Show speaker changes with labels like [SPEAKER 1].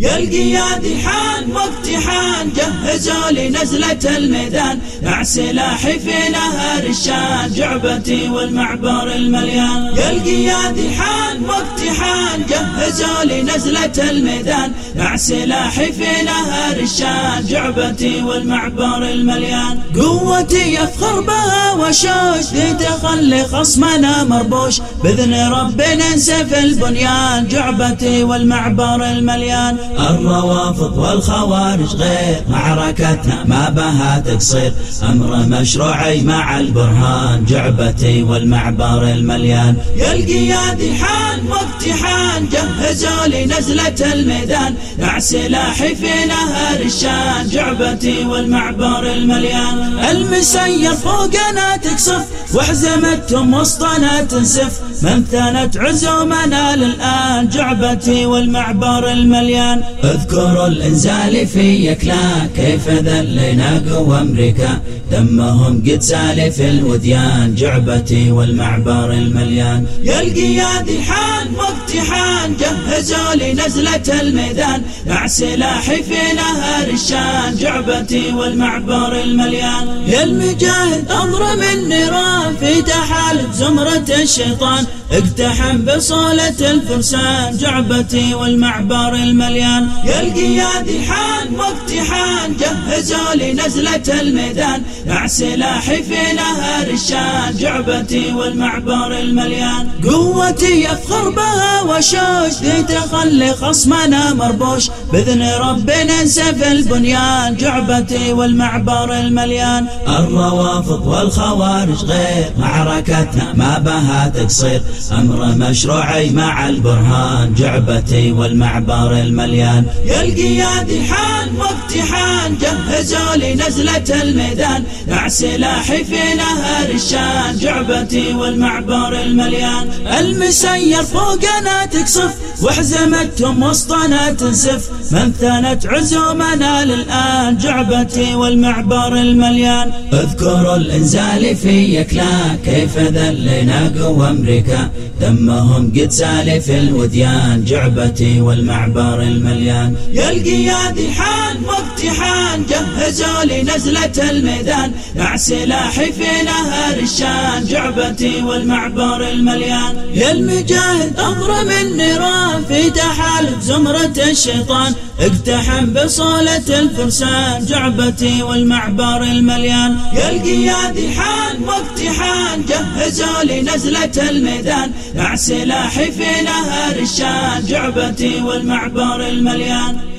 [SPEAKER 1] يا القيادي حان واقتحان جهزوا لي نزلة الميدان. مع سلاحي في نهر الشان جعبتي والمعبر المليان. يا القيادي حان واقتحان جهزوا لي نزلة الميدان. مع سلاحي في نهر الشان جعبتي والمعبر المليان. قوتي يفخر بها وشوش ذي دخل خصمنا مربوش. بإذن ربنا ننسف البنيان جعبتي والمعبر المليان. الروافض والخوارج غير معركتنا ما بها تقصير. أمر مشروعي مع البرهان جعبتي والمعبر المليان. يا القيادي حان واقتحان جهزوا لي نزلة الميدان. مع سلاحي في نهر الشان جعبتي والمعبر المليان. المسير فوقنا تقصف وحزمتهم وسطنا تنسف. من ثنت عزومنا للآن جعبتي والمعبر المليان. اذكروا الإنزال في يكلا كيف ذلنا قوى أمريكا؟ دمهم قد سالي في الوديان جعبتي والمعبر المليان. يا القيادي حان واقتحان جهزوا لي نزلة الميدان. مع سلاحي في نهر الشان جعبتي والمعبر المليان. يا المجاهد أمر من نيران في تحالف زمرة الشيطان اقتحم بصولة الفرسان جعبتي والمعبر المليان. يا القيادي حان واقتحان جهزوا لي نزلة الميدان. مع سلاحي في نهر الشان جعبتي والمعبر المليان. قوتي يفخر بها وشوش ذي تخلي خصمنا مربوش. بإذن ربنا نسف البنيان جعبتي والمعبر المليان. الروافض والخوارج غير معركتنا ما بها تقصير. أمر مشروعي مع البرهان جعبتي والمعبر المليان. يا القيادي حان واقتحان جهزوا لي نزلة الميدان. مع سلاحي في نهر الشان جعبتي والمعبر المليان. المسير فوقنا تقصف وحزمتهم وسطنا تنسف. من ثنت عزومنا للآن جعبتي والمعبر المليان. اذكروا الإنزال في يكلا كيف ذلنا قوى أمريكا؟ دمهم قد سالي في الوديان جعبتي والمعبر المليان. يا القيادي حان واقتحان جهزوا لي نزلة الميدان. مع سلاحي في نهر الشان جعبتي والمعبر المليان. يا المجاهد أمر من نيران في تحالف زمرة الشيطان. اقتحم بصولة الفرسان جعبتي والمعبر المليان. يا القيادي حان واقتحان جهزوا لي نزلة الميدان. مع سلاحي في نهر الشان جعبتي والمعبر المليان.